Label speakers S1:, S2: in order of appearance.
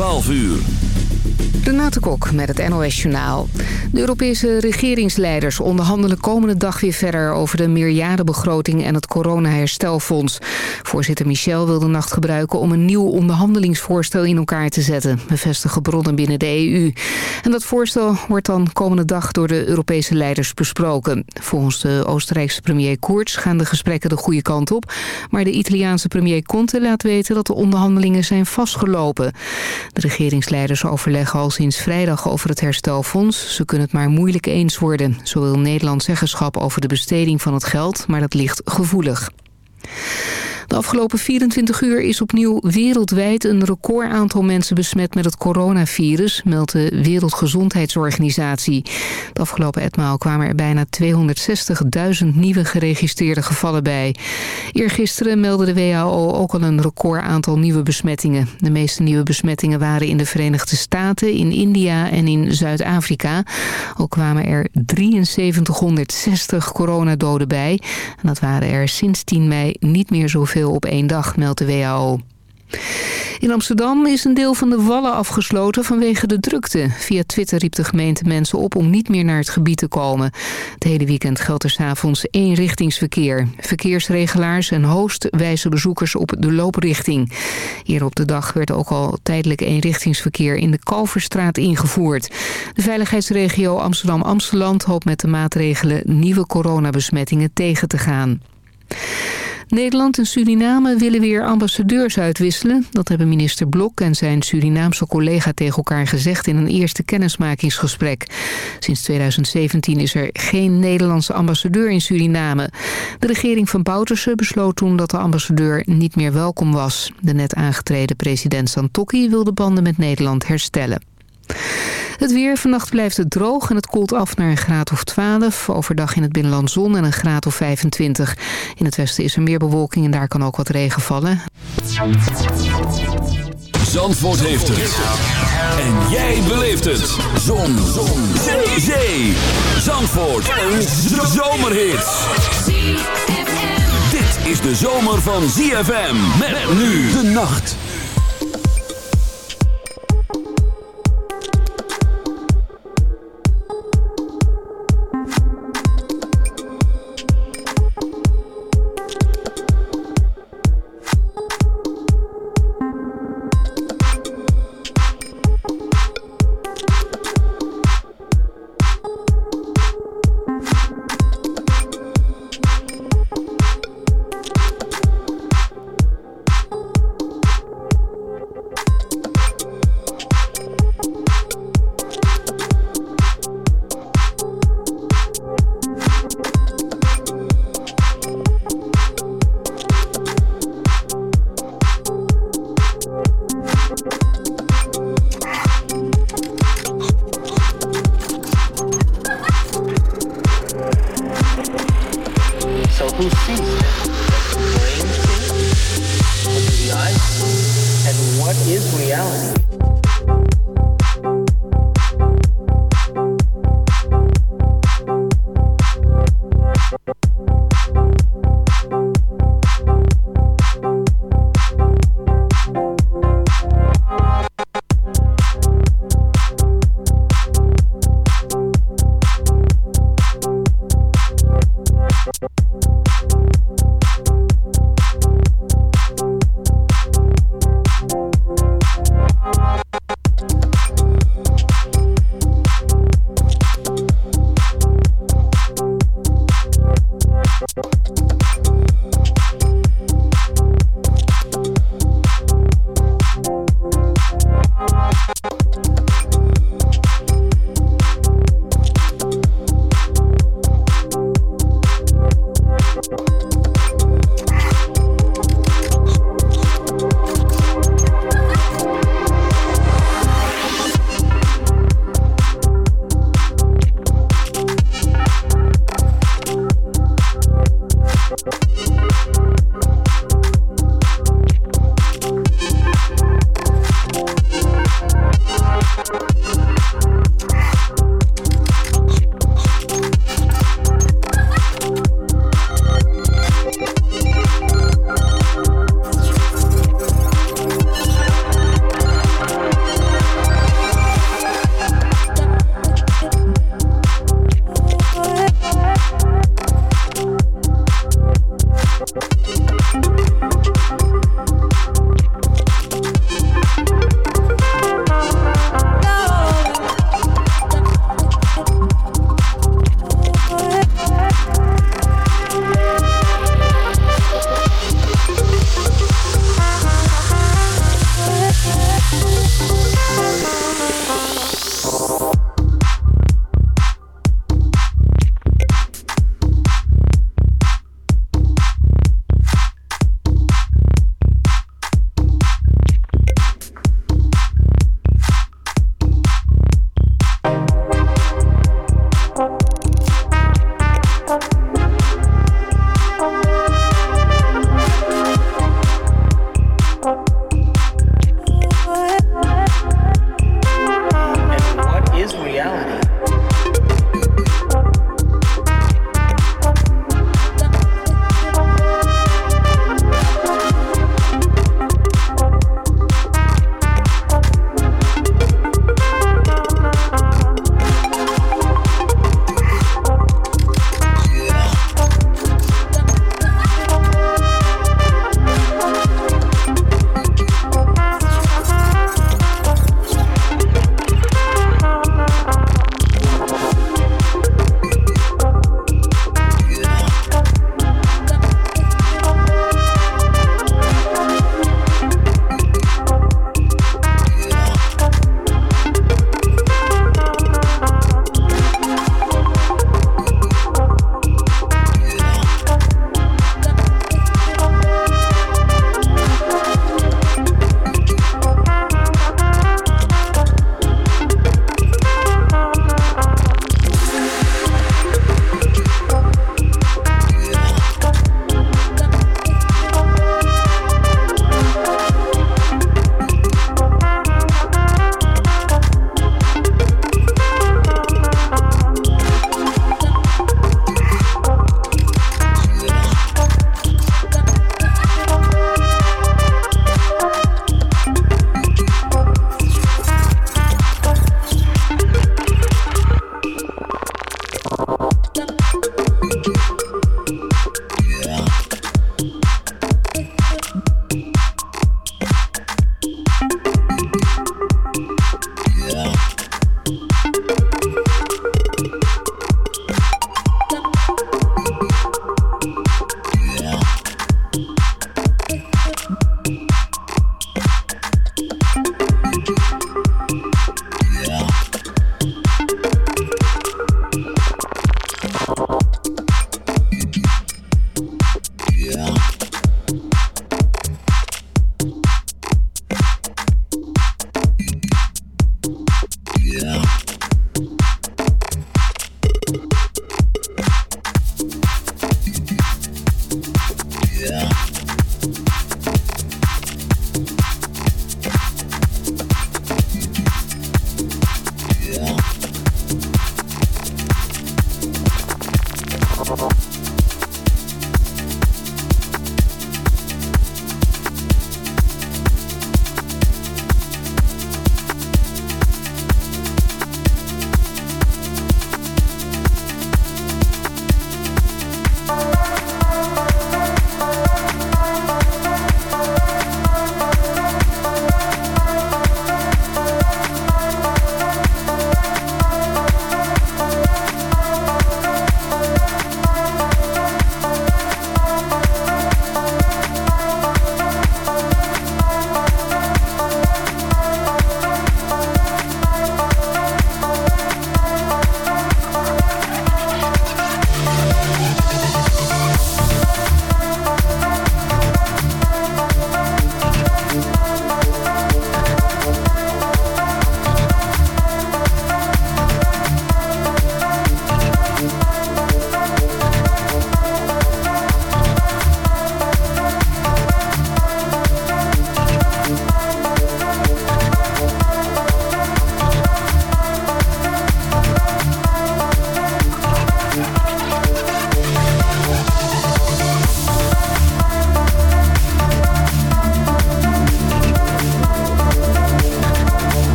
S1: 12 uur.
S2: Renate Kok met het NOS Journaal. De Europese regeringsleiders onderhandelen komende dag weer verder... over de meerjarenbegroting en het coronaherstelfonds. Voorzitter Michel wil de nacht gebruiken om een nieuw onderhandelingsvoorstel in elkaar te zetten... bevestigen bronnen binnen de EU. En dat voorstel wordt dan komende dag door de Europese leiders besproken. Volgens de Oostenrijkse premier Koerts gaan de gesprekken de goede kant op... maar de Italiaanse premier Conte laat weten dat de onderhandelingen zijn vastgelopen. De regeringsleiders overleggen al sinds vrijdag over het herstelfonds. Ze kunnen het maar moeilijk eens worden. Zo wil Nederland zeggenschap over de besteding van het geld, maar dat ligt gevoelig. De afgelopen 24 uur is opnieuw wereldwijd een record aantal mensen besmet met het coronavirus, meldt de Wereldgezondheidsorganisatie. Het afgelopen etmaal kwamen er bijna 260.000 nieuwe geregistreerde gevallen bij. Eergisteren meldde de WHO ook al een record aantal nieuwe besmettingen. De meeste nieuwe besmettingen waren in de Verenigde Staten, in India en in Zuid-Afrika. Ook kwamen er 7360 coronadoden bij. En dat waren er sinds 10 mei niet meer zoveel op één dag, meldt de WHO. In Amsterdam is een deel van de wallen afgesloten vanwege de drukte. Via Twitter riep de gemeente mensen op om niet meer naar het gebied te komen. Het hele weekend geldt er s'avonds eenrichtingsverkeer. Verkeersregelaars en host wijzen bezoekers op de looprichting. Hier op de dag werd ook al tijdelijk eenrichtingsverkeer in de Kalverstraat ingevoerd. De veiligheidsregio Amsterdam-Amsteland hoopt met de maatregelen nieuwe coronabesmettingen tegen te gaan. Nederland en Suriname willen weer ambassadeurs uitwisselen. Dat hebben minister Blok en zijn Surinaamse collega tegen elkaar gezegd in een eerste kennismakingsgesprek. Sinds 2017 is er geen Nederlandse ambassadeur in Suriname. De regering van Bouterse besloot toen dat de ambassadeur niet meer welkom was. De net aangetreden president Santokki wil de banden met Nederland herstellen. Het weer, vannacht blijft het droog en het koelt af naar een graad of 12. Overdag in het binnenland zon en een graad of 25. In het westen is er meer bewolking en daar kan ook wat regen vallen.
S1: Zandvoort heeft het. En jij beleeft het. Zon. zon. Zee. Zee. Zandvoort. Een zomerhit. Dit is de zomer van ZFM. Met nu de nacht.